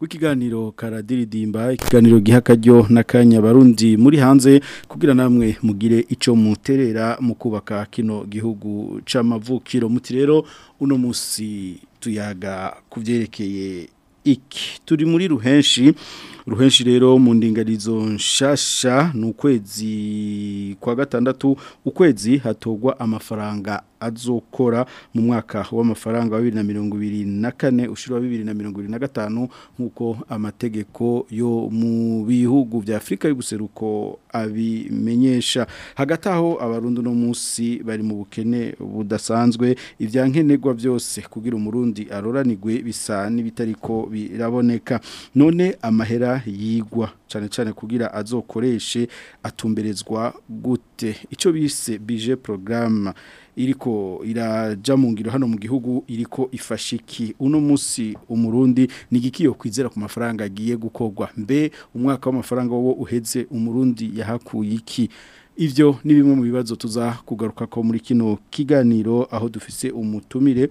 w'ikiganiro karadiridimba ikiganiro giha akaryo n'akanya barundi muri hanze kugira namwe mugire icyo muterera mu kubaka kino gihugu cy'amavukiro muti rero uno munsi tuyaga ku byerekeye iki turi muri ruhenshi uruhenshi rero mu ndinganizo nshasha ni ukwezi kwa gatandatu ukwezi hatogwa amafaranga azokora mu mwaka w'amafaranga wa bibiri na mirongo ibiri na kane ushira bibiri na mirongo ibiri na gatanu nk'uko amategeko yo mu bihugu bya afurika y'ubuseruko abimenyesha hagati aho abarundi uno munsi bari mu bukene budasanzwe ibya byose kugira umurundi aroranigwe bisa n'ibitariko biraboneka none amahera yigwa cyane cyane kugira azokoreshe atumberezwa gute icyo bise bije programme iriko irajya mu ngiro hano mu gihugu iriko ifashiki uno munsi umurundi ni igikiyo kwizera ku mafaranga agiye gukogwa mbe umwaka w'amafaranga wo uheze umurundi yahakuye iki ibyo ni bimwe mu bibazo tuza kugaruka ko muri kino kiganiro aho dufise umutumire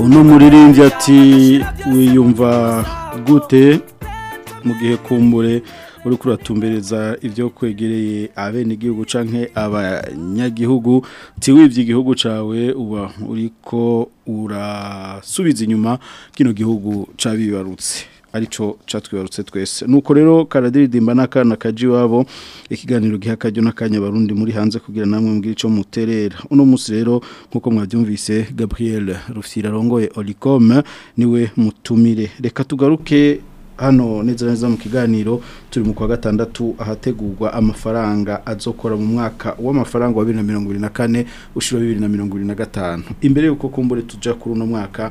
uno muririmbyi ati wiyumva gute mu gihe kumbure uri kuratumbereza ibyo kwegereye abenegihugu canke abanyagihugu tiwivye igihugu cawe uba uriko urasubiza inyuma kino gihugu cabibarutse arico catwibarutse twese nuko rero karadiridimba n'akana kaji wabo ikiganiro gihakajyo n'akanya barundi muri hanze kugira namwe mbwira ico muterera uno munsi rero nkuko mwavyumvise Gabriel Rufyira rongoye Olicom niwe mutumire reka tugaruke hano neza neza mu kiganiro turi mu kwa gatandatu ahategurwa amafaranga azokora mu mwaka w'amafaranga wa bibiri na mirongo irindwi na kane ushyiraho bibiri na mirongo irindwi na gatanu imbere y'uko kumbure tujya kuri uno mwaka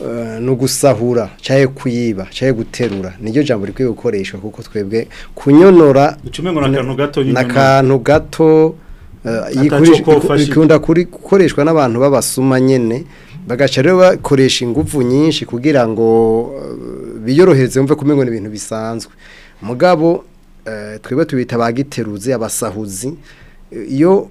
eh, no gusahura cyaye kuyiba cyaye guterura niryo jambo rikwiye gukoreshwa kuko twebwe kunyonora n'akantu gato rikunda eh, gukoreshwa n'abantu b'abasuma nyine bagaca rero bakoresha ingufu nyinshi kugira ngo eh, biyorohereze umve kumenya ibintu bisanzwe mugabo Eh, twebwe tubita bagiteruzi abasahuzi iyo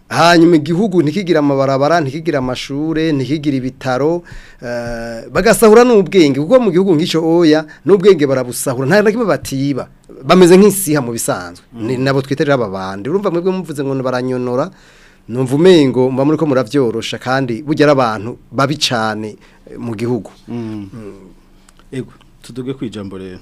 hanyuma igihugu ntikigire amabarabara ntikigira amashure ntikigire ibitaro eh, bagasahura n'ubwenge kuko mu gihugu nk'icyo oya n'ubwenge barabusahura nta na kimwe batiba bameze nk'isiha mu bisanzwe mm. nabo twiterera ababandi bandi urumva mwebwe muvuze ngo baranyonora numva umengo mba muri ko murabyorosha kandi bugera abantu babi cyane eh, mu gihugu mm. Mm. tuduge ku rero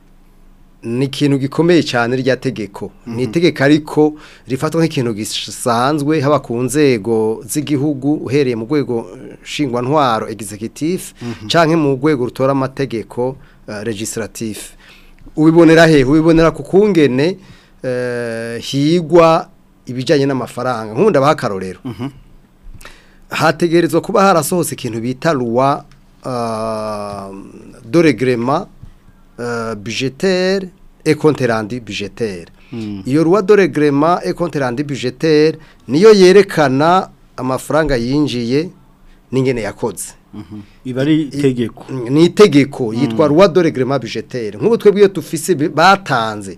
ni ikintu gikomeye cyane rya tegeko mhm. ni itegeko ariko rifatwa nk'ikintu gisanzwe haba ku nzego z'igihugu uhereye mu rwego nshingwantwaro egisegitifu mhm. canke mu rwego rutora amategeko regisiratifu eh, ubibonera hehe ubibonera ku kungene eh, higwa ibijyanye n'amafaranga nkunda baha akarorero mhm. hategerezwa kuba harasohotse ikintu bita ruwa eh, doregrema bijeteri ekonterandi bijeteri hmm. iyo ruwa et gerema ekonterandi bijeteri niyo yerekana amafaranga yinjiye n'ingene yakoze mhm. iba ari itegeko ni itegeko hmm. yitwa ruwa dore gerema bijeteri nk'ubu twebwe iyo dufise batanze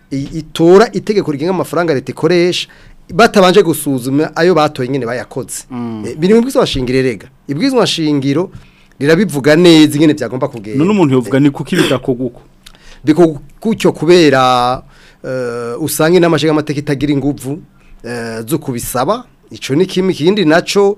itora itegeko rigenga amafaranga leta ikoresha batabanje gusuzuma ayo batoye nyine bayakoze mm. biri mu bwisungashingiro rega ibwisungashingiro shingiro rirabivuga neza nyine byagomba kugenda none umuntu yovuga ni kuko ibidakoguko bikogutyo kubera eh, usange inama amateka itagira ingufu eh, zo kubisaba icyo ni kimwe ikindi nacyo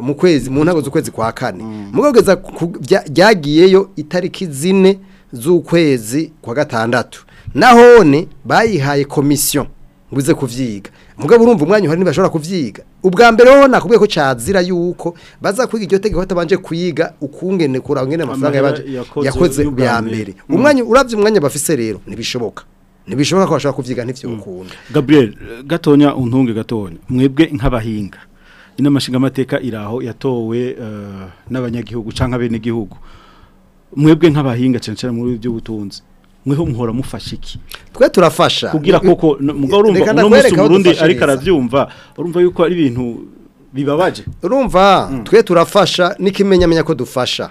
mu kwezi mu ntango z'ukwezi kwa kane hmm. mu rwego ryagiyeyo itariki zine z'ukwezi kwa gatandatu nahone bayihaye komisiyo ngo ize kubyiga mugabo urumva umwanya uhari ntibashobora kubyiga ubwa mbere wowe nakubwiye ko cyazira yuko baza kwiga iryo tegeko batabanje kuyiga ukungene kura ngene amafaranga yakoze ya mbere mm. umwanya uravye umwanya bafise rero nibishoboka nibishoboka ko bashobora kuvyiga ntivyukunda mm. Gabriel gatonya untunge gatonya mwebwe nk'abahinga inamashinga amateka iraho yatowe eh, n'abanyagihugu canka bene gihugu mwebwe nk'abahinga cyane cyane muri by'ubutunzi mweho muhora mufashe iki twe turafasha kugira koko mugabo urumva no musi Burundi ariko aravyumva urumva yuko ari ibintu bibabaje urumva mm. twe turafasha n'ikimenyamenya ko dufasha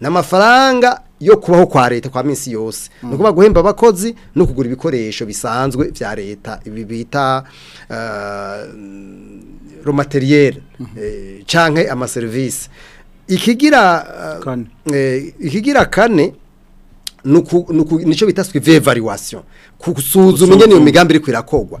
namafaranga yo kubaho kwa leta kwa minsi yose mm. nuko baguhemba abakozi no kugura ibikoresho bisanzwe bya leta ibi bita uh, ro mm -hmm. eh, canke ama service ikigira uh, Eh, ikigira kane nicyo bita sikive evaluwasiyo gusuzuma ingene iyo migambi iri kwirakogwa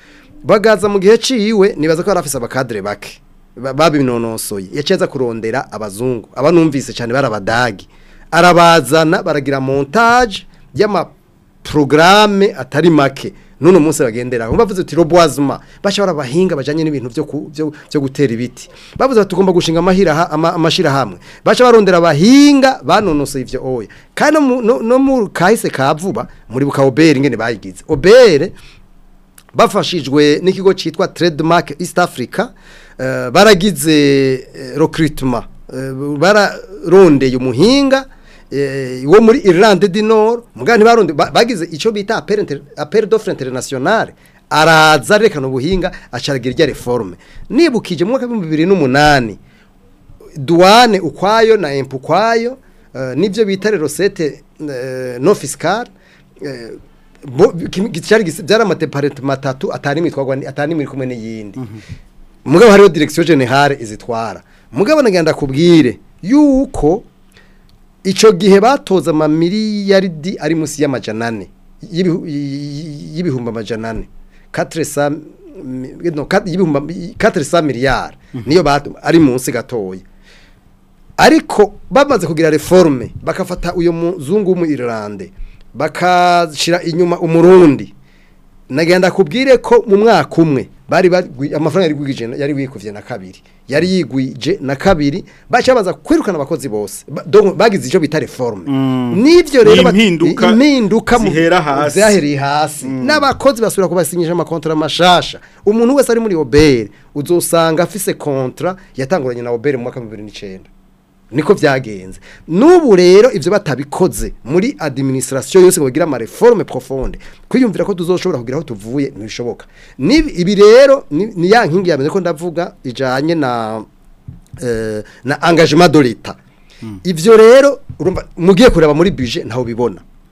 bagaza mu gihe ciwe nibaza ko yarafise abakadre bake babinonosoye yacyeza kurondera abazungu aba numvise cyane barabadagi arabazana baragira montage y'ama programme atari make none munsi bagendera aho bavuze uti roboisma bashobora bahinga bajanye n'ibintu byo byo gutera ibiti bavuze tugomba gushinga amahira amashira hamwe bacha barondera bahinga banonose ivyo oya kandi no mu kahise kavuba muri bukawobere ngene bayigize obere bafashijwe n'ikigo citwa Trademark East Africa eh, baragize eh, recruitment eh, bararondeye umuhinga Eh, wo muri Irlande du Nord mugani bagize icyo bita appel d'offre internationale araza rekana ubuhinga acaragira irya reforme nibukije mu mwaka wa 2008 duane ukwayo na impu kwayo uh, eh, nivyo bita rero sete eh, no fiscal uh, cyari byara amateparete matatu atari imitwagwa atari imiri kumwe n'iyindi mhm. mugabo hariho direction generale izitwara mugabo nagenda kubwire yuko icyo gihe batoza amamiliyaridi ari munsi y'amajana ane y'ibihumbi amajana ane katire miliyari niyo ari munsi gatoya ariko bamaze kugira reforme bakafata uyu muzungu w'umuyirirande bagashyira inyuma umurundi nagenda kubwire ko mu mwaka umwe bari amafaranga yari gwije yari wikuvye na kabiri yari yigwije na kabiri bacabaza kwirukana abakozi bose bagize ico bita reforme mm. nivyo rero impinduka zihera hasi zaheri hasi mm. n'abakozi basubira kubasinyisha amakontra mashasha umuntu wese ari muri Obere uzosanga afise kontra yatanguranye na Obere mu mwaka 2009 niko byagenze n'ubu rero ibyo batabikoze muri administration yose bagira ama reforme profonde kwiyumvira ko tuzoshobora kugira aho tuvuye ntibishoboka ibi rero ni ya nkingi yamenye ko ndavuga ijanye na euh, na engagement de l'etat hmm. ivyo rero mugiye kureba muri budget ntaho bibona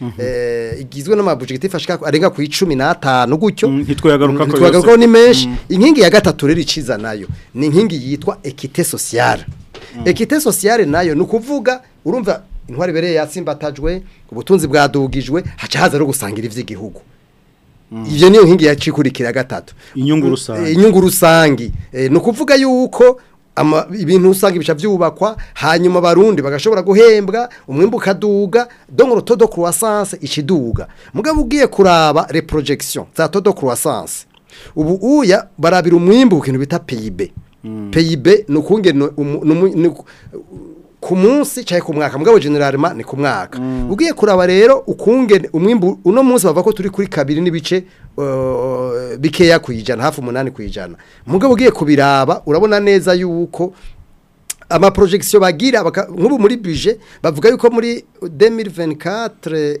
mhm. eh, igizwe n'amabujegitife arenga ku icumi n'atanu gutyo mm, ntitwagarukaho mm, ni menshi mm. inkingi ya gatatu rero iciza nayo ni inkingi yitwa ekite sosiyare ekite sosiyare nayo ni ukuvuga urumva intwari bereye yasimbatajwe ubutunzi bwadugijwe haca haza no gusangira iby'igihugu mm. iyo niyo nkingi yacikurikira gatatu inyungu rusange eh, inyungu rusange eh, ni ukuvuga yuko ama ibintu usanga bica byubakwa hanyuma barundi bagashobora guhembwa umwimbu ukaduga dongo rotodo croissance ikiduga mugabo ugiye kuraba reprojection za todo croissance ubu uya barabira umwimbu ku kintu bita PIB mm. PIB ni ukungene ku munsi cyaye ku mwaka mugabo generalima ni ku mwaka mm. ugiye kuraba rero ukungene umwimbu uno munsi bavuga ko turi kuri kabiri n'ibice uh, bikeya ku hafi umunani ku ijana mugabo ugiye kubiraba urabona neza yuko amaporojegisiyo bagira nk'ubu muri bije bavuga yuko muri demiri veni katire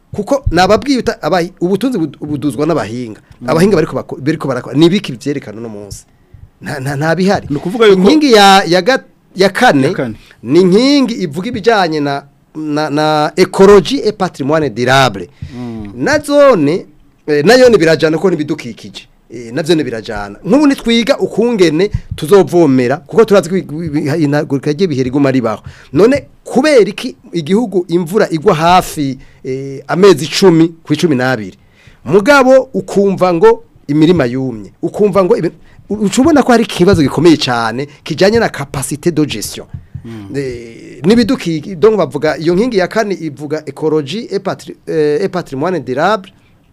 kuko nababwiye ubutunzi buduzwa n'abahinga abahinga bariko barakora ni ibiki byerekana uno munsi nta bihari inkingi ya ya kane ni inkingi ivuga ibijyanye na na, na ecology et patrimoine durable mm. na zone eh, nayo ni birajana ko nibidukikije eh, navyo ni birajana nk'ubu nitwiga ukungene tuzovomera kuko turazi inagurika gibihe riguma ribaho none kubera iki igihugu imvura igwa hafi eh, amezi 10 ku 12 mugabo ukumva ngo imirima yumye ukumva ngo ucubona ko hari ikibazo gikomeye cyane kijanye na capacité de gestion n'ibidukiye bavuga iyo nkingi ya kane ivuga ecology et patrimoine durable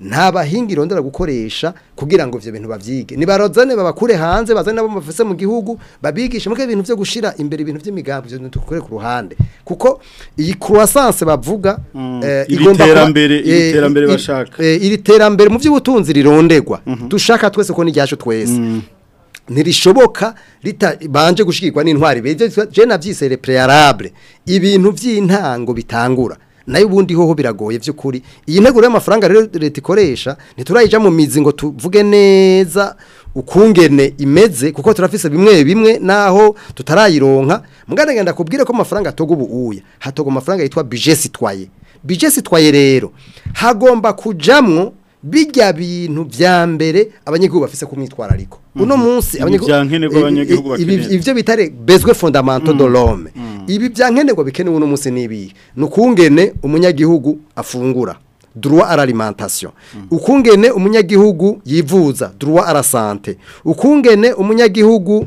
nta bahingi irondera gukoresha kugira ngo ibyo bintu babyige nibarozane babakure hanze bazane nabo bafise mu gihugu babigisha, muke ibintu byo gushira imbere ibintu by'imigambi byo dukore ku ruhande kuko iyi croissance bavuga mm. eh, igomba terambere iri eh, terambere bashaka eh, iri terambere mu by'ubutunzi rirondegwa mhm. dushaka twese ko n'igihacu twese mm. ntirishoboka ritabanje gushikirwa n'intwari beje je navyise le préalable ibintu by'intango bitangura nayo ubundi hoho biragoye by'ukuri iyi nteguro y'amafaranga rero leta ikoresha ntiturayijya mu mizi ngo tuvuge neza ukungene imeze kuko turafise bimwe bimwe naho tutarayironka muganga ndakubwire ko amafaranga atoga ubu uya hatoga amafaranga yitwa bije sitwaye bije sitwaye rero hagomba kujamwo bijya bintu bya mbere abanyagihugu bafise ku myitwarariko mhm. uno munsi ibyo bitare bezwe fondamento do mhm. rome mhm. ibi bya bikene bikenewe uno munsi n'ibihe ni umunyagihugu afungura duruwa aralimantasiyo ukungene umunyagihugu yivuza duruwa arasante ukungene umunyagihugu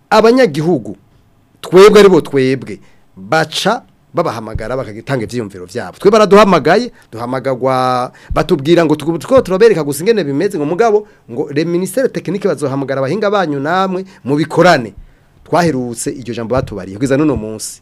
abanyagihugu twebwe aribo twebwe baca babahamagara bakagitanga ibyiyumviro byabo twe baraduhamagaye duhamagagwa batubwira ngo tuko turabereka gusa ingene bimeze ngo mugabo ngo le ministere technique bazohamagara abahinga banyu namwe mu bikorane twaherutse iryo jambo batubariye kugeza none munsi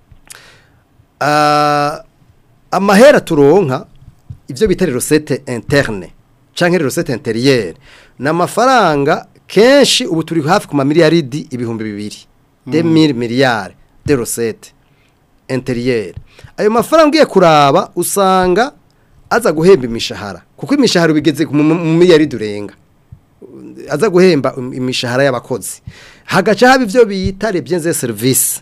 ah, amahera turonka ibyo bita rosete interne cyangwa rosete interiyeri ni amafaranga kenshi ubu turi hafi ku mamiliyaridi ibihumbi bibiri mhm. de demiri miliyari de rosete interiyeri ayo mafaranga ugiye kuraba usanga aza guhemba imishahara kuko imishahara bigeze mu miyari durenga aza guhemba imishahara y'abakozi hagaca haba ibyo bita rebyenze service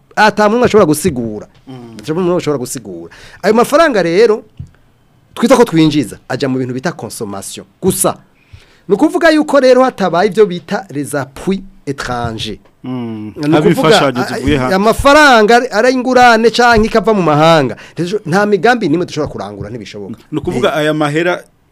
atamwe ashobora gusigura cyangwa mm. ashobora gusigura ayo mafaranga rero twita ko twinjiza ajya mu bintu bita consommation gusa ni ukuvuga yuko rero hatabaye ibyo bita les appuis étrangers Hmm. amafaranga ari ingurane cyangwa ikava mu mahanga nta migambi nimwe dushobora kurangura ntibishoboka ni ukuvuga eh. aya mahera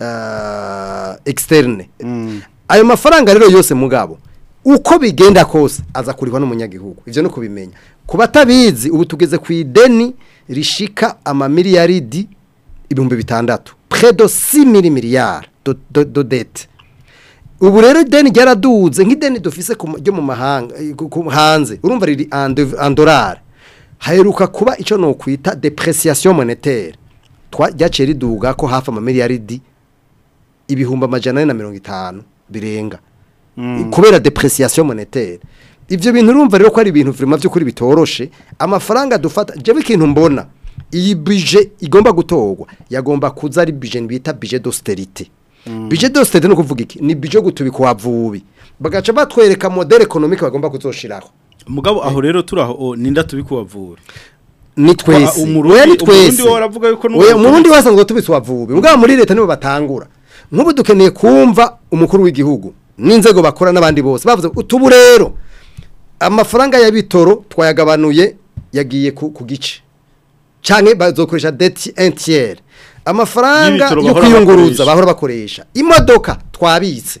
eh, externe mm. ayo mafaranga rero yose mugabo uko bigenda kose aza kurihwa n'umunyagihugu ibyo ni ukubimenya ku batabizi ubu tugeze ku ideni rishika amamiliyaridi ibihumbi bitandatu predo si mili miliyari dodete ubu rero ideni ryaraduze nk'ideni dufise ryo mu mahanga eh, hanze urumva riri andorari haheruka kuba icyo ni ukwita depreciation moneteri ryaciye riduga ko hafi amamiliyaridi ibihumbi amajana ane na mirongo itanu birenga hmm. kubera depreciation moneteri ibyo bintu urumva rero ko ari ibintu vurema by'ukuri bitoroshe amafaranga dufata njyewe ikintu mbona iyi bije igomba gutorwa yagomba kuza ari bije bita bije dositerite Mm. bije dosite ni ukuvuga iki ni bije gutubika uwavubi bagaca batwereka model ekonomike bagomba kuzoshiraho mugabo aho rero turaho ninda tubikuwavura ni twese weya ni twese umurundi wese ngo tubise mugabo muri leta nibo batangura nk'ubu dukeneye kumva umukuru w'igihugu n'inzego bakora n'abandi bose bavuze utubu rero amafaranga ya bitoro twayagabanuye yagiye ku gice cyane bazokoresha deti entiyeri amafaranga yo kuyunguruza bahora bakoresha imodoka twabitse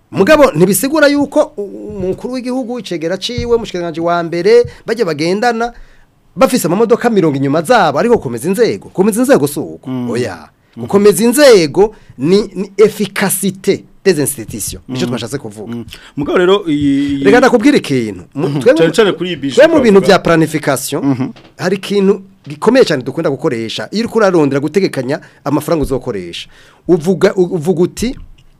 mugabo ntibisigura yuko umukuru w'igihugu w'icegera ciwe mushikiranganje wa mbere bajya bagendana bafise amamodoka mirongo inyuma zabo ariko komeza inzego komeza inzego suko mm. oya mm. gukomeza inzego ni, ni efficacité des institutions nico mm. twashatse kuvuga mm. mugabo rero reka nakubwira ikintu mm-hmm. twe mu bintu bya planification -hmm. hari ikintu gikomeye cyane dukunda gukoresha iyo uri kurarondera gutegekanya amafaranga uzokoresha uvuga uvuga uti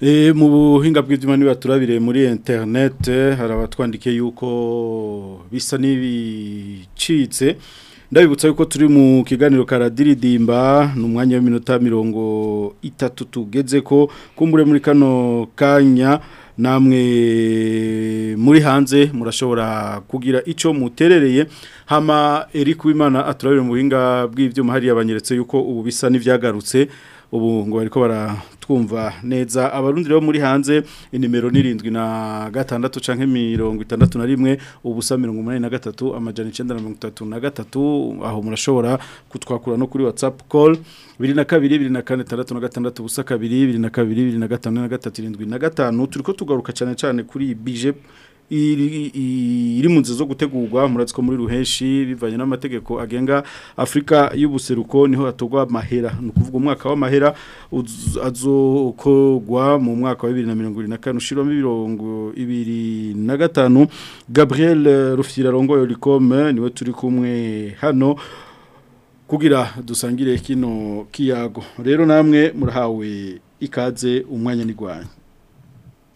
eh, mu buhinga bw'ibyuma niba turabire muri internet eh, hari abatwandikiye yuko bisa n'ibicitse ndabibutsa yuko turi mu kiganiro karadiridimba ni umwanya w'iminota mirongo itatu tugeze ko kumbure muri kano kanya namwe muri hanze murashobora kugira icyo muterereye hama eri kuba imana aturabire mu buhinga bw'ibyuma hariya banyeretse yuko ubu bisa n'ibyagarutse ubu ngo ariko baratwumva neza abarundi bo muri hanze inimero n'irindwi na gatandatu canke mirongo itandatu na rimwe ubusa mirongo umunani na gatatu amajana icenda na mirongo itatu na gatatu aho murashobora kutwakura no kuri WhatsApp Call biri na kabiri bibiri na kane itandatu na gatandatu ubusa kabiri bibiri na kabiri bibiri na gatanu na gatatu irindwi na gatanu turiko tugaruka cane cane kuri bije iri mu nzu zo gutegurwa muratsiko muri ruheshi bivanye n'amategeko agenga Afrika y'ubuseruko niho hatorwa amahera ni ukuvuga umwaka w'amahera azokorwa mu mwaka wa bibiri na mirongo irindwi na kane ushyiramo mirongo ibiri na gatanu gabriel rufira rongoye rikome niwe turi kumwe hano kugira dusangire kino kiyago rero namwe murahawe ikaze umwanya n'irwanya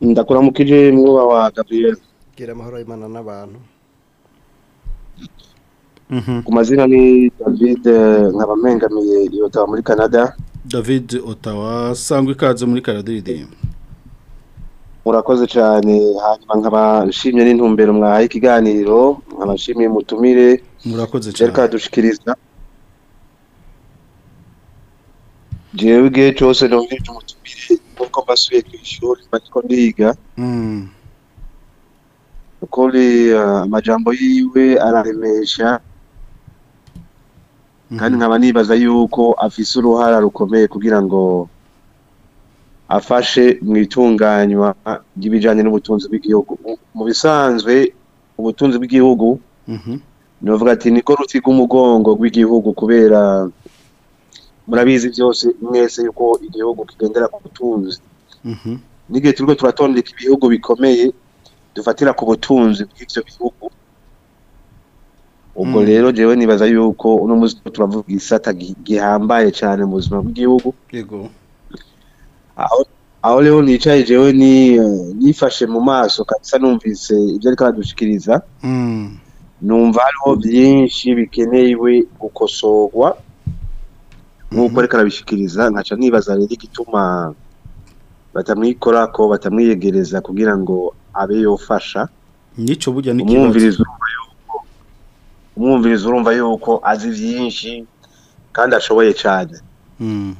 ndakuramukije mwuba wa gabriel gira amahoro y'imana n'abantu mhm. ku mazina ni david eh, nkabamengamiye iyo muri canada david Ottawa sangwa ikaze muri karadiridimba murakoze cyane hanyuma nkabashimye n'intumbero mwahaye ikiganiro nkabashimiye mutumire murakoze cyane reka dushikiriza jewe igihe cyose nongere umutumire mm. kuko mbasuye ku ishuri ariko ndiga ukuri amajambo yiwe araremesha kandi mm-hmm. nkaba nibaza yuko afise uruhara rukomeye kugira ngo afashe mu itunganywa ry'ibijyanye n'ubutunzi bw'igihugu mu bisanzwe ubutunzi bw'igihugu mm-hmm. ni ati niko rutiga umugongo rw'igihugu kubera murabizi byose mwese yuko igihugu kigendera ku butunzi mm-hmm. n'igihe turiho turatondeka ibihugu bikomeye dufatira ku butunzi bw'ibyo bihugu ubwo mm. rero njyewe nibaza yuko uno munsi turavuga isata gihambaye cyane mu buzima bw'igihugu aho rero nicaye jewe nifashe mu maso kabisa numvise ibyo ariko aradushikiriza mm. numva hariho byinshi bikenewe gukosorwa nk'uko mm-hmm. ariko arabishikiriza nkaca nibaza rero igituma batamwikora ko batamwiyegereza kugira ngo abe yofasha nico burya nikibazo umwumvirizo urumva yuko azi byinshi kandi ashoboye cyane mm.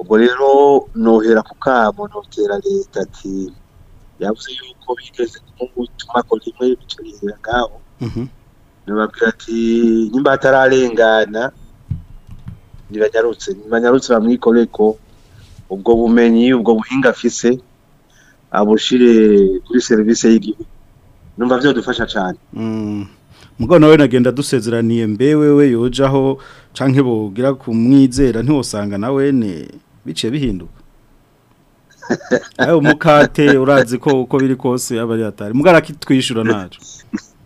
ubwo rero nohera ku kabo notera leta ati yavuze yuko bigeze nk'ubutuma ko rimwe bicarira ngaho mhm. nababwira ati nimba atararengana ntibanyarutse ntibanyarutse bamwikore ko ubwo bumenyi ubwo buhinga afise abushire kuri serivisi y'igihugu numva byadufasha cyane mm. mugabo nawe nagenda dusezeraniye mbe wewe yojaho canke bogira kumwizera ntiwosanga nawe ne biciye bihinduka ayo umukate urazi ko uko biri kose aba ari hatari mugara kitwishyura ntacyo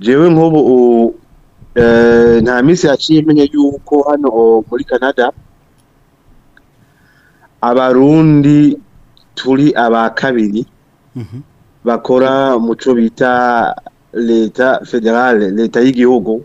jewe nk'ubu e, nta minsi yaciye menya yuko hano muri canada abarundi turi aba kabiri mhm. bakora muco bita leta federale leta y'igihugu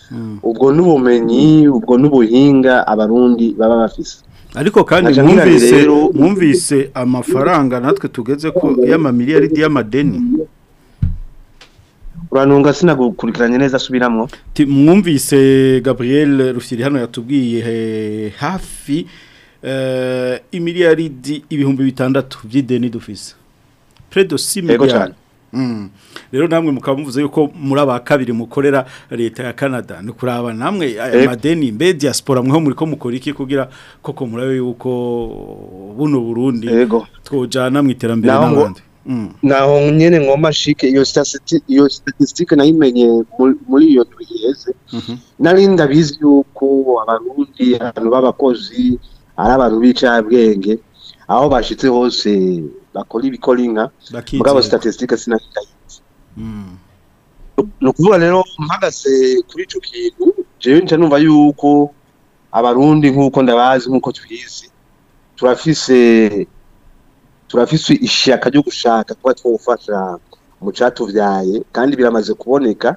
hmm. ubwo n'ubumenyi ubwo n'ubuhinga abarundi baba bafise ariko kandi mwumvise mwumvise amafaranga natwe tugeze ko y'amamiliyaridi y'amadeni uranunga sinagukurikiranye neza asubiramo mwumvise gabriel rusiri hano yatubwiye eh, hafi Eh, imiliyaridi ibihumbi bitandatu by'ideni dufise peredo si miliyari mm. rero namwe mukaba yuko muri aba kabiri mukorera leta ya canada ni namwe aya mbe diaspora mweho muri ko mukora iki kugira koko murayo yuko buno burundi twojana mu iterambere n'abandi mm. naho nyene ngoma shike iyo statistique iyo statistique nayimenye muri iyo tuyeze mhm. nari ndabizi yuko abarundi abantu b'abakozi ari abantu b'incabwenge aho bashyitse hose bakora ibikora inka mugabo statistique sinahitayizi hmm. ni ukuvuga rero mpagaze kuri icyo kintu jewe nca numva yuko abarundi nk'uko ndabazi nk'uko tubizi turafise turafise ishyaka ryo gushaka kuba twofasha mu catuvyaye kandi biramaze kuboneka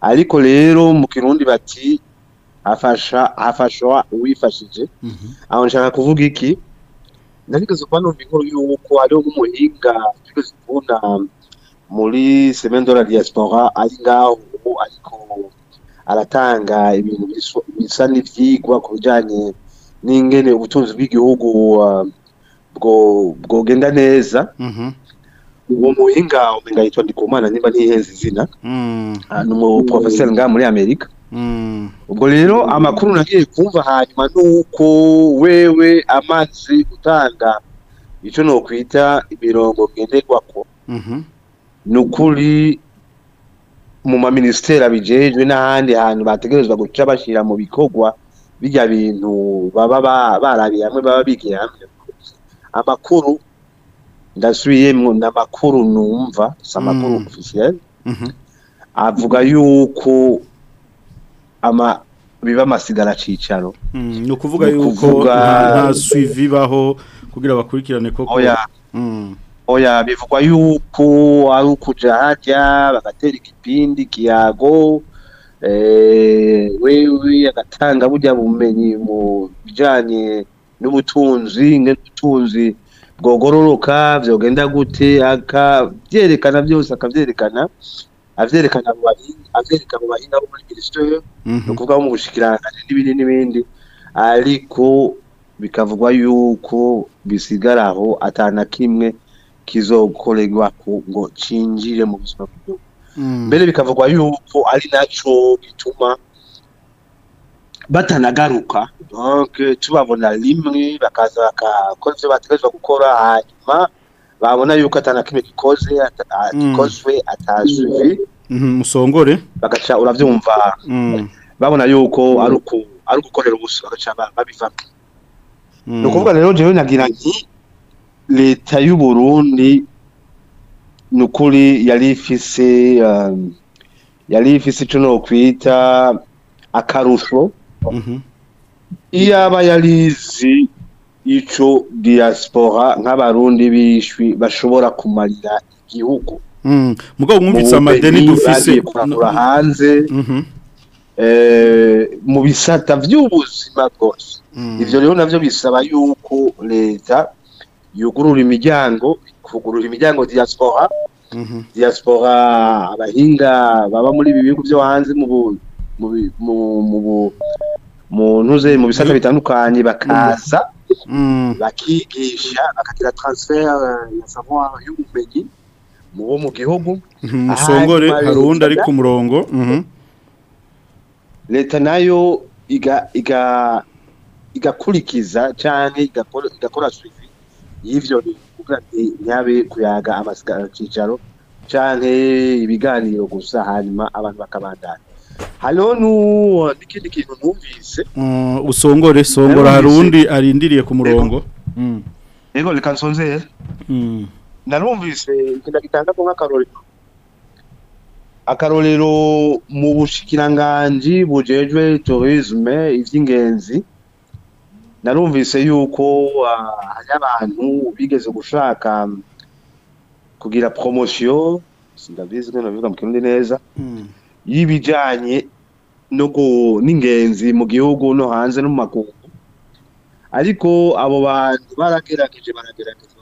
ariko rero mu kirundi bati afasha afashwa uwifashije mhm. aho nshaka kuvuga iki narigeze kuba numva inkuru y'uko ari umuhinga twigeze kubona muri semaine de la diaspora ari ngaho ariko aratanga ibintu bisa n'ivyigwa ku bijanye n'ingene ubutunzi bw'igihugu um, bwogenda neza mhm. uwo muhinga umenga yitwa ndikumana nimba ntihenze izina mm. ah, ni umuprofeseri ngaha muri amerika Hmm. ubwo rero amakuru nagiye kumva hanyuma ni uko wewe amazi utanga icyo ni nokwita imirongo ko mhm. ni ukuri mu maminisiteri abijejwe n'ahandi hantu bategerezwa guca bashyira mu bikorwa bijya bintu baba barabiye hamwe baba bigiye hamwe amakuru ndasubiyemo ni amakuru numva si amakuru hmm. ofisiyeri mhm. avuga yuko biba amasigaracicaro hmm, ni ukuvuga yuko nta suivi ibaho kugira bakurikirane koko oya hmm. bivugwa yuko ari ukujya hajya bagatera kiyago ikiyago wewe eh, agatanga bujya bumenyi mu bijyanye n'ubutunzi n'ubutunzi bwogororoka byogenda gute aka byerekana byose akabyerekana avyerekana mu bahinga avyereka mu bahinga bo muri ministere mhm. no kuvuga mu bushikiranganje n'ibindi n'ibindi ariko bikavugwa yuko bisigaraho atana kimwe kizokorerwa ngo cinjire mu buzima bw'igihugu mhm. mbere bikavugwa yuko ari naco gituma batanagaruka tubabona rimwe bakaza bakakora ivyo bategerezwa gukora hanyuma babona yuko atana kimwe gikoze mm. gikozwe atazwi mhm, musongore bagaca urabyumva mm. babona yuko ari uku ari gukorera ubuso bagaca babivamo mm. ni ukuvuga rero njyewe nagira nti leta y'u Burundi ni ukuri yari ifise um, yari ifise icyo nokwita akarusho mhm. iyaba yarizi ico diaspora nk'abarundi bishwi bashobora kumarira igihugu hmm. mugabo mwumvitse amadeni dufise hanze mhm. eh, mu bisata by'ubuzima bwose hmm. ibyo rero nabyo bisaba yuko leta yugurura imiryango kugurura imiryango diaspora mhm. diaspora abahinga baba muri ibi bihugu byo hanze mu mu muntu ze mu bisata bitandukanye bakaza mm. bakigisha bakagira transfer eh, ya savoir y'ubumenyi mu bo mu gihugu musongore mm-hmm. hari uwundi ari ku murongo mm-hmm. leta nayo igakurikiza cyane igakora suivi y'ivyo kugira ntiyabe kuyaga amasikaro cyicaro cyane ibiganiro gusa hanyuma abantu bakabandanya hariho n'ikindi kintu numvise mm, usongore songora hari arindiriye ku murongo yego mm. reka nsonzere mm. narumvise ikintu gitanga ko nk'akarorero akarorero mu bushikiranganje bujejwe tourisme iby'ingenzi narumvise yuko ah, hari abantu bigeze gushaka kugira promotion sindabizi ngo nabivuga mu kindi neza mm y'ibijyanye n'ingenzi mu gihugu no hanze no mu makungu ariko abo bantu baragerageje baragerageje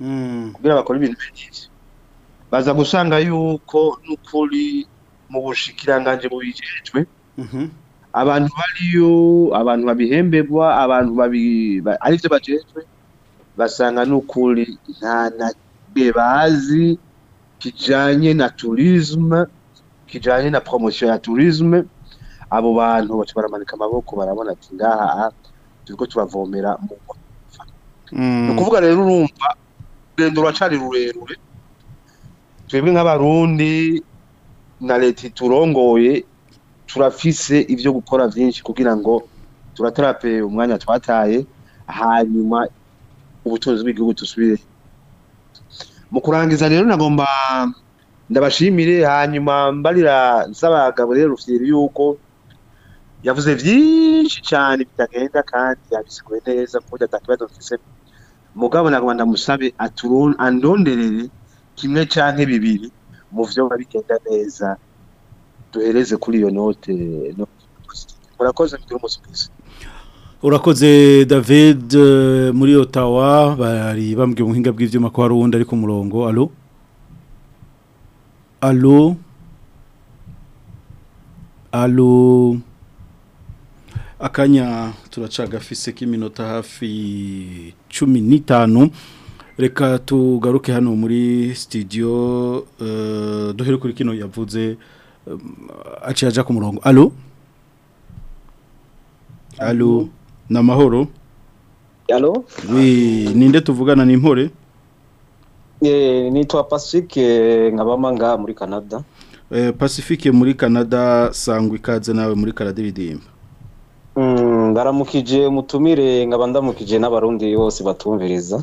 hmm. kugira bakora ibintu byinshi baza gusanga yuko n'ukuri mu bushikiranganje bubijejwe mm-hmm. abantu bariyo abantu babihembebwa abantu arivyo bajejwe basanga n'ukuri nta na bazi kijyanye na turisme kijyanye na poromosiyo ya turizme abo bantu baca baramanika amaboko barabona ati ngaha ah, turiko tubavomera mu mm. ni ukuvuga rero urumva urugendo ruracari rurerure twebwe nk'abarundi na leta turongoye turafise ibyo gukora byinshi kugira ngo turatarape umwanya twataye hanyuma ubutunzi bw'igihugu dusubire mu kurangiza rero nagomba ndabashimire hanyuma mbarira nsaba gaburire rufyiri yuko yavuze byinshi cyane bitagenda kandi yabisiguye neza ku buryo atakibazo mfise mugabo nagomba ndamusabe andonderere kimwe canke bibiri mu vyo bigenda neza duhereze kuri iyo note murakoze mugire umunsi mwiza urakoze david eh, muri otawa bari bambwiye umuhinga bw'ivyuma ko hari uwundi ari ku murongo alo Allô Allô akanya turaca agafise k'iminota hafi cumi n'itanu reka tugaruke hano muri sitidiyo eh, duhere kuri kino yavuze eh, aciye ajya ku murongo alo alo ni amahoro alo ninde tuvugana ni Eh, nitwa pacifique nkabamo eh, ngaha muri canada eh, pacifique muri canada sangwa ikaze nawe muri karadiridimba mm, ndaramukije mutumire nkaba ndamukije n'abarundi bose batumviriza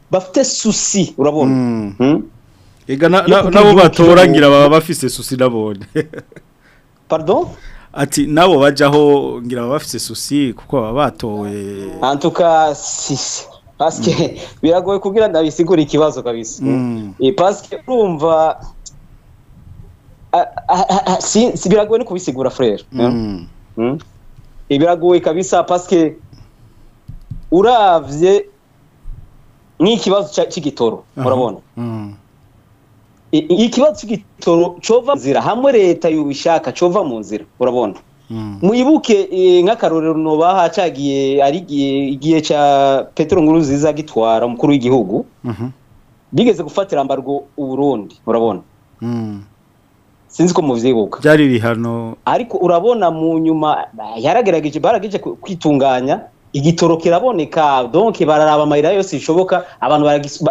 bafite susi urabona mm. ega nabo batorangira baba bafise susi nabone pardon ati nabo bajaho ngira baba bafise susi kuko baba batowe en tout pasike biragoye kubwira ndabisigura ikibazo kabisa pasike urumva biragoye no kubisigura furere biragoye kabisa pasike urabye n'ikibazo cy'igitoro urabona hm. ikibazo cy'igitoro cyova mu nzira hamwe leta yubishaka cyova mu nzira urabona muyibuke eh, nk'akarorero nubaha cyagiye ari igihe cya petero nziza gitwara umukuru w'igihugu mhm. bigeze gufatira ambarwa uburundi urabona mm. sinzi ko mubyibuka byari ibihano ariko urabona mu nyuma yaragerageje baragije kwitunganya igitoro kiraboneka donke bararaba amayira yose bishoboka abantu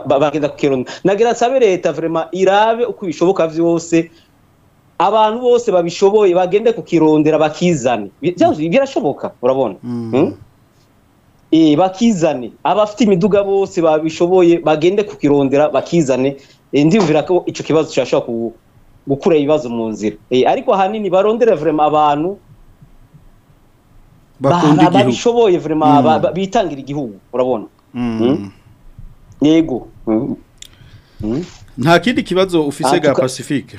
baragenda kukironda nagira nsabe leta vrema irabe uko bishoboka byose abantu bose babishoboye bagende kukirondera bakizane mm. birashoboka urabona mm. hmm? e, bakizane abafite imiduga bose babishoboye bagende kukirondera bakizane e, ndiyumvira ko icyo kibazo cyashobora gukura ibibazo mu nzira e, ariko ahanini barondera vurema abantu babishoboye vurema mm. bitangira igihugu urabona hmm? yego hmm? nta kindi kibazo ufise ah, ga pacifique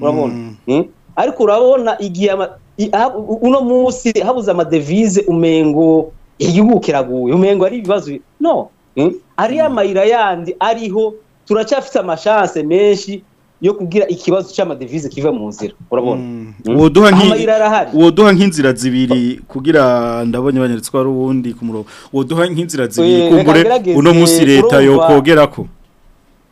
urabona mm. hmm? ariko urabona igihe uno munsi habuze amadevize umengo igihugu umengo ari ibibazo no mm, ari mm. mayira yandi ariho turacyafite amashanse menshi yo kugira ikibazo cy'amadevize kiva mu nzira urabona woduha mm. nk'inzira zibiri kugira ndabonye banyeretse ko ari uwundi ku murongo woduha nk'inzira zibiri eh, kumbure eh, uno munsi leta yokogera ko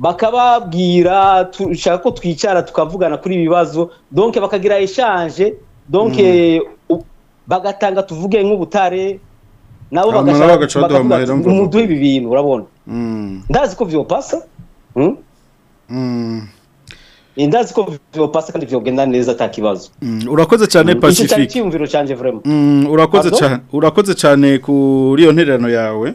bakababwira dushaka ko twicara tukavugana kuri ibi bibazo donke bakagira eshanje donke mm. eh, bagatanga tuvuge nk'ubutare nabo bagashaka umuduha ibi bintu urabona mm. ndazi ko vyopasa hmm? mm. eh, ndazi ko vyopasa kandi vyogenda neza ata kibazo mm. urakoze cyane pacifique icyiyumviro cyanjye vraiment urakoze cyane kuri iyo ntererano yawe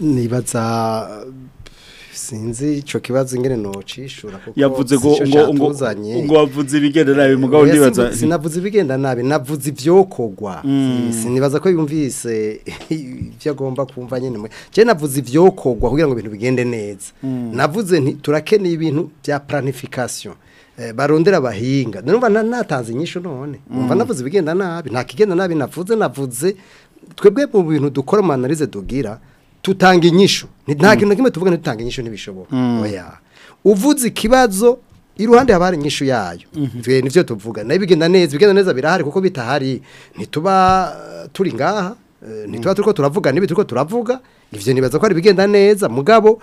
nibaza sinzi icyo kibazo ingene nocishura kuko yavuze ngo ngo ngo wavuze ibigenda nabi mugabo ndibaza sinavuze ibigenda nabi navuze ivyokogwa mm. sinibaza ko yumvise ibyo agomba kumva nyene je navuze ivyokogwa kugira ngo ibintu bigende neza mm. navuze nti turakeneye ibintu bya planification eh, barondera bahinga. ndumva natanze inyishu none mm. umva navuze ibigenda nabi nta kigenda nabi navuze navuze twebwe mu bintu dukora mu analize tutanga inyishu nta mm. kintu na kimwe tuvuga ntitutanga inyishu ntibishoboka mm. oh, uvuze ikibazo iruhande haba hari inyishu yayo mm-hmm. twe nivyo tuvuga nabigenda neza bigenda neza birahari kuko bitahari ntituba eh, turi ngaha eh, nituba mm. turiko turavuga nibi turiko turavuga ivyo nibaza ko ari bigenda neza mugabo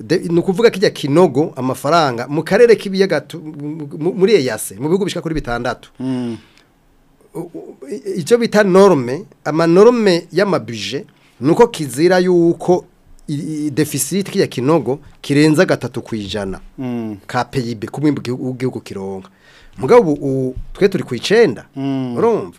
ni ukuvuga kijya kinogo amafaranga mu karere k'ibiyaga muri eyase mu bihugu bishika kuri bitandatu mm. icyo bita norme amanorme y'amabije nuko kizira yuko deficit kijya kinogo kirenza gatatu ku ijana mm. ka PIB kumwe mu gihugu kironka mugabo twe turi ku icyenda mm. urumva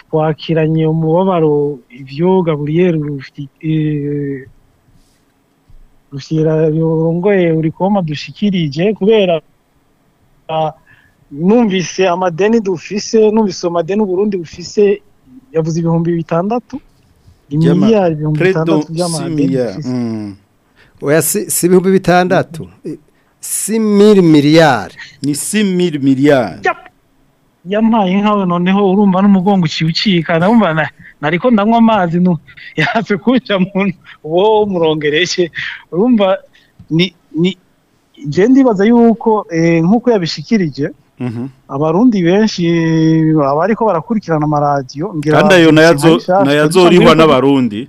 twakiranye umubabaro ibyo gaburiyeri rushyira birongoye uri kubona dushikirije kubera Ah, numvise amadeni dufise numvise amadeni uburundi bufise yavuze ibihumbi bitandatu imiliyari ibihumbi bitandatu by'amadeni mm. oya si ibihumbi bitandatu si miri miliyari ni si mil miliyari yampaye nkawe noneho urumva n'umugongo uciye ucika ndabumva nariko ndanywa amazi yatse mu uwo murongereje urumva ni ni njye ndibaza yuko eh, nk'uko yabishikirije mhm. abarundi benshi baba ariko barakurikirana amaradiyo kandi ayo nazorihwa n'abarundi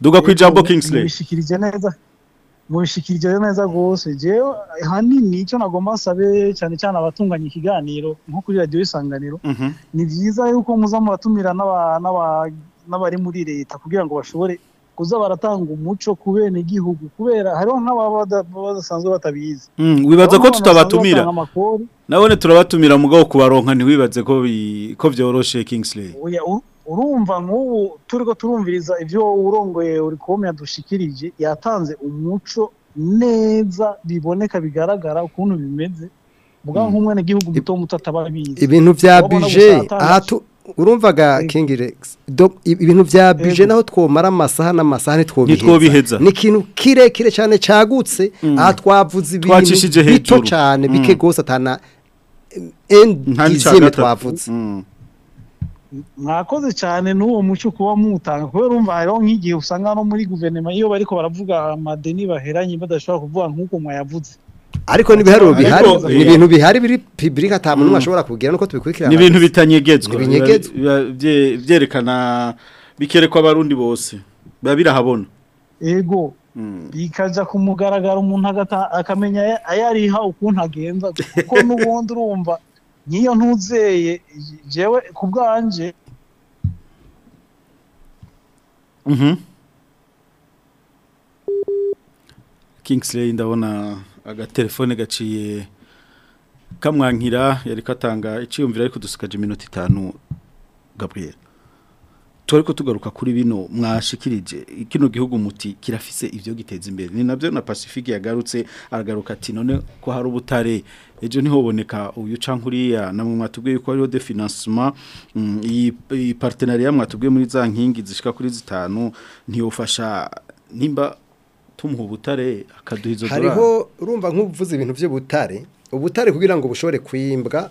duga ku ijambo kingsley bushyikirijwe neza rwose njyewe hanini icyo nagomba sabe cyane cyane abatunganya ikiganiro nko kuri radiyo y'isanganiro mhm. ni byiza yuko muza muratumira n'abari muri leta kugira ngo bashobore kuza baratanga umuco ku bene igihugu kubera hariho nk'ababa badasanzwe batabizi mm, wibaza ko tutabatumira nabone turabatumira mugabo kubaronka ntiwibaze ko byoroshye kingisireyi urumva nk'ubu turi turumviriza ibyo urongoye uri kubona yadushikirije yatanze umuco neza biboneka bigaragara ukuntu bimeze mbuga hmm. nk'umwene gihugu muto muto ataba ibintu bya bije urumvaga kingi rex ibintu bya bije naho twomara amasaha n'amasaha ntitwobiheza ni ikintu kirekire cyane cyagutse hmm. aha twavuze ibintu bito cyane bike rwose hmm. atana eh, endi izeme twavutse mwakoze cyane n'uwo mucyo kuba mutanga kubera urumva hariho nk'igihe usanga no muri guverinoma iyo bariko baravuga amadeni baheranye badashobora kuvuga nk'uko mwayavuze ariko ni ibiharuro bihari eh, ni ibintu bihari biri public atamuntu umwe mm. ashobora kugira nuko tubikurikirana ni ibintu bitanyegetswe byerekana bikerekwa abarundi bose biba birahabona ego mm. bikaza kumugaragara umuntu akamenya ayariha ukuntu agenza kuko n'ubundi urumva n'iyo ntuzeye jewe ku bwanjye mhm. kingsley ndabona agatelefone gaciye kamwankira yari atanga icyiyumviro ariko dusukaje iminota itanu gabriel twari tugaruka kuri bino mwashikirije ikino gihugu muti kirafise ivyo giteza imbere ni navyo na Pacifique yagarutse aragaruka ati none ko hari ubutare ejo niho boneka uyu cankuriya namwe mwatubwiye yuko hariho de financement mm, iyi partenariat mwatubwiye muri za nkingi zishika kuri zitanu ntiyofasha nimba tumuha ubutare akaduha izo hariho urumva nk'uvuze ibintu by'ubutare ubutare kugira ngo bushobore kwimbwa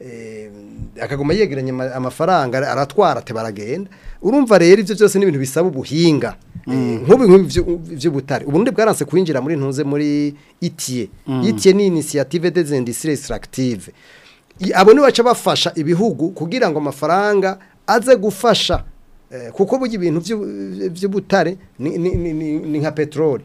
eh, akaguma yegeranye amafaranga aratwara te baragenda urumva rero ibyo byose n'ibintu bisaba ubuhinga mm. eh, nk'ubu by'ubutare ubundi bwaranse kwinjira muri Ntunze muri itiye mm. itiye ni inisiyative dezendisire sitarakitive abo ni baca bafasha ibihugu kugira ngo amafaranga aze gufasha eh, kuko burya ibintu by'ubutare ni nka peteroli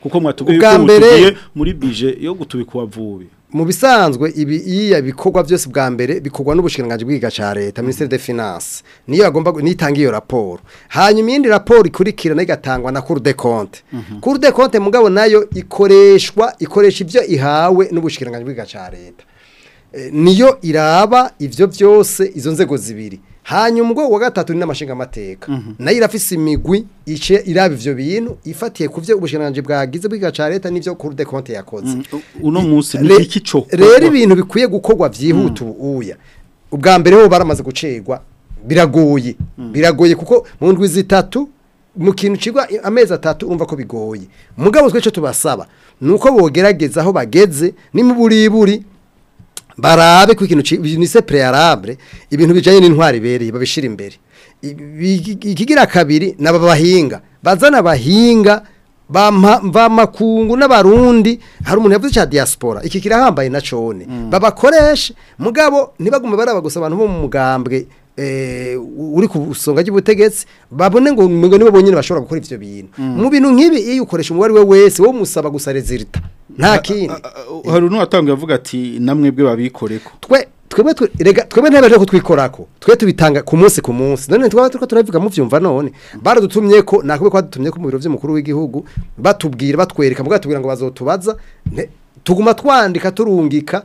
kuko mwatubwiye muri bije yo gutubikwa vubi mu bisanzwe ibi iya bikorwa byose bwa mbere bikorwa n'ubushinganje bwiga cha leta ministere de finance niyo agomba nitanga iyo raporo hanyuma indi raporo ikurikirana igatangwa na Cour de compte. Mhm. Cour de comptes mugabo nayo ikoreshwa ikoresha ibyo ihawe n'ubushinganje bwiga cha leta Eh, niyo iraba ibyo byose izo nzego zibiri hanyuma ubwoko wa gatatu ni n'amashingamateka mhm. nayo irafise imigwi iraba ibyo bintu ifatiye ku byo bwagize bw'igaca leta n'ibyo kuri de konti yakoze mm, uno munsi ni ikico rero ibintu bikwiye gukorwa byihuta mm. ubuya ubwa mbere bo baramaze gucegwa biragoye mm. biragoye kuko mu ndwi zitatu mu kintu kigwa amezi atatu umva ko bigoye mugabo twe tubasaba ni uko bogerageza aho bageze ni mu buriburi barabe ku ikintu binise prealable ibintu bijanye n'intwari bereye babishira imbere ikigira kabiri bahinga bazana abahinga bamakungu n'abarundi hari umuntu yavuze cya diaspora iki kirahambaye na cone mm. babakoreshe mugabo ntibagume baraba abantu bo mu mugambwe uri ku isonga ry'ubutegetsi babone ngo nibo bonyine bashobora gukora ibyo bintu mm. mu bintu nk'ibi iyo ukoresha uwo we wese wowe umusaba gusa rezilita nta kindi hari n'uwatanguye avuga ati namwe bwe babikoreko twe twebwe twebwe ntabwo kutwikorako twe tubitanga ku munsi ku munsi none twaba turiko turavuga mu vyumva none baradutumye ko nakubwe kwa dutumye ko mu biro vy'umukuru w'igihugu batubwira bwa tubwira ngo bazotubaza tuguma twandika turungika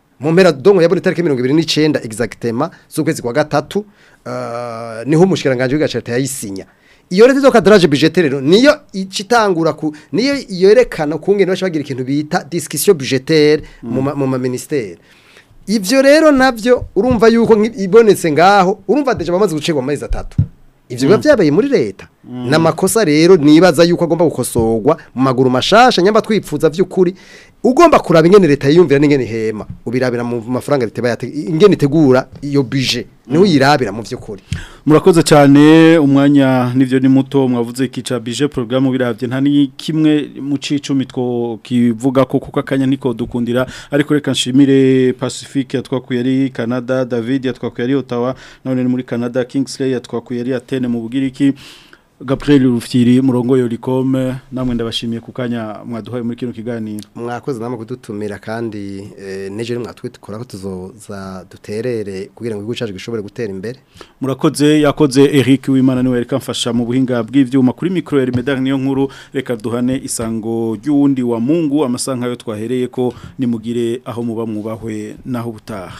mu mpera dongo yabona itariki mirongo ibiri n'icyenda egizagitema z'ukwezi kwa gatatu uh, niho umushyiranganje w'igaciro yayisinya iyo leta izoka daraje budgetere niyo icitangura ku niyo yerekana kungene bashabagira ikintu bita discussion budgetere mu ma ministere rero navyo urumva yuko ibonetse ngaho urumva deje bamaze gucegwa amezi atatu ivyo biba mm. vyabaye muri leta Mm. n'amakosa rero nibaza yuko agomba gukosogwa mu maguru mashasha nyamba twipfuza by'ukuri ugomba kuraba ingene leta yiyumvira n'ingene ihema ubirabira mu mafaranga riteba ingene itegura iyo bije niho uyirabira mm. mu by'ukuri murakoze cyane umwanya n'ibyo ni muto mwavuze ikica bije porogaramu birabye nta ni kimwe mu cy'icumi kivuga ko kuko akanya niko dukundira ariko reka nshimire pacifique yatwakuye yari canada david yatwakuye yari Ottawa none muri canada kingsley yatwakuye yari atene mu bugiriki Gabriel Rufitiri murongo yorikome namwe ndabashimiye kukanya mwaduhaye muri kino kiganiro mwakoze namwe kudutumira kandi e, eh, neje mwatwe tukora ko tuzoza duterere kugira ngo igucaje gishobore gutera imbere murakoze yakoze Eric Wimana niwe yari kamfasha mu buhinga bw'ivyuma kuri micro yari medal niyo nkuru reka duhane isango ry'undi wa Mungu amasanka yo twahereye ko nimugire aho muba mwubahwe naho butaha